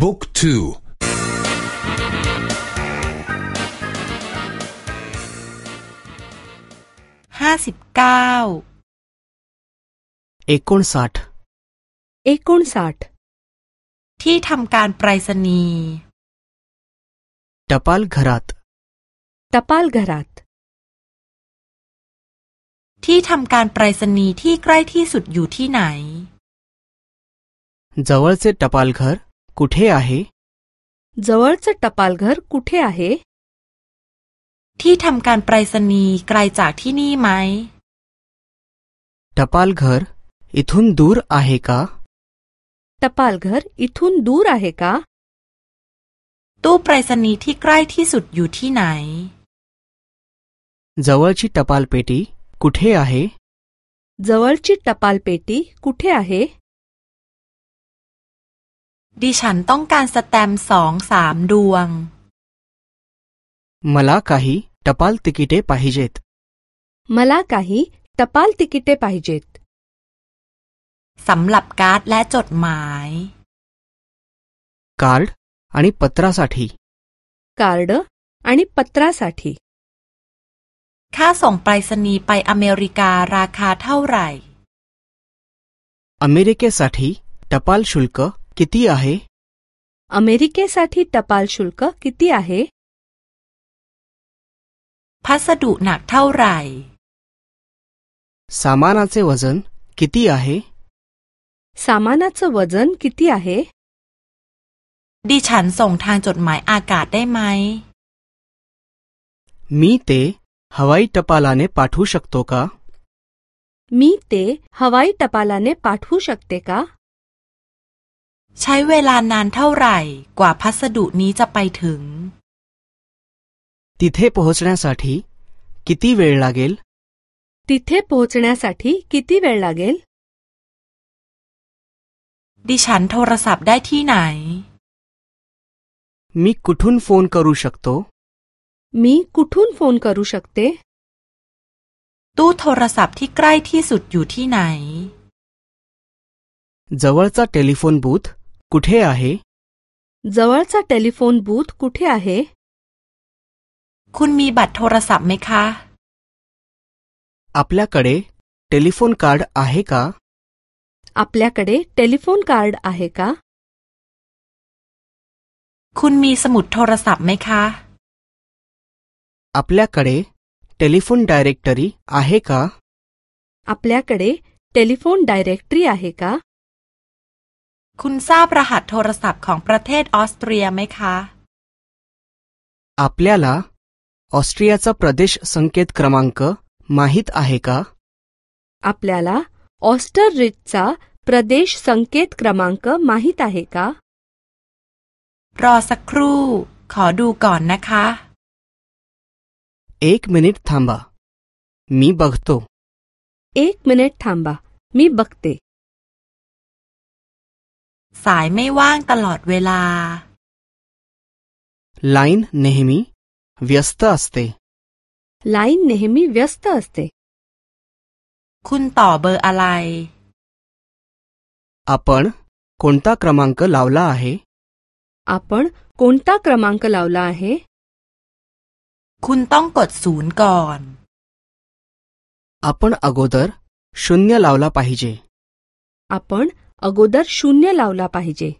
บุ๊กทูห้าสิบเก้าเอกอนสัตเอกอนสัตที่ทำการไปรษณีย์ตพัลกรัตตพัลกรัต ที่ทำการไปรษณีย์ที่ใกล้ที่สุดอยู่ที่ไหนจาวัลเซตพาลกรั कुठे आहे जवळचं टपालघर कुठे आहे प्रायसनी टपाल टपालघर इथून दूर आहे का टपालघर इथून दूर आहे का तो प्रायसनी नाय जवळची टपाल पेटी कुठे आहे जवळची टपाल पेटी कुठे आहे ดิฉันต้องการสแตมสองสามดวงมาลาคาฮีทัพพัลติกิเตปาฮิเจตมาลาคาฮีทัพพัลติกิเตปาฮิเจตสำหรับการ์ดและจดหมาย การ์ดอันนี้พัตราสัตยทีการ์ดอันนี้พัตราสัตยทีค่าส่งไปรษณีย์ไปอเมริการาคาเท่าไหร่ อเมริกาสัตยที่ทัพพัลชุลก์ किती आहे अमेरिकेसाठी टपाल शुल्क किती आहे राय सामानाचे वजन किती आहे सामानाचं वजन किती आहे डी सोंग छान माय मी ते हवाई टपालाने पाठवू शकतो का मी ते हवाई टपालाने पाठवू शकते का ใช้เวลานานเท่าไหร่กว่าพัสดุนี้จะไปถึงติเทพโอชนาสัาธิกิติเวลลาเกลติเทพโอชนาสัาธิกิติเวลลาเกลดิฉันโทรศัพท์ได้ที่ไหนมีกุทุนโฟนครูชักโตมีกุทุนโฟนครูชักเตตู้โทรศัพท์ที่ใกล้ที่สุดอยู่ที่ไหนจาวัลซาเทลิฟอนบูธ कुठे आहे जवळचा टेलिफोन बूथ कुठे आहे คุณมีบัตรโทรศัพท์ไหมคะ आपल्याकडे टेलिफोन कार्ड आहे का आपल्याकडे टेलिफोन कार्ड आहे का คุณมีสมุดโทรศัพท์ไหมคะ आपल्याकडे टेलिफोन डायरेक्टरी आहे का आपल्याकडे टेलिफोन डायरेक्टरी आहे का คุณทราบรหัสโทรศัพท์ของประเทศออสเตรียไหมคะ आपल्याला ऑस्ट्रियाचा प्रदेश संकेत क्रमांक माहीत आहे का आपल्याला ऑस्टररिचचा प्रदेश संकेत क्रमांक माहीत आहे का รอสักครู่ ขอดูก่อนนะคะ एक मिनिट थांबा मी बघतो एक मिनिट थांबा मी बघते สายไม่ว่างตลอดเวลา ल ा n e न e ह म ी व्यस्त अ स त line n e h ह म ी व ् s t ् त असते คุณต่อเบอร์อะไร आपण कोणता क्रमांक लावला आहे आपण कोणता क्रमांक लावला आहे คุณต้องกดศูนย์ก่อน आपण अगोदर शून्य लावला पाहिजे आपण अगोदर शून्य लावला पाहिजे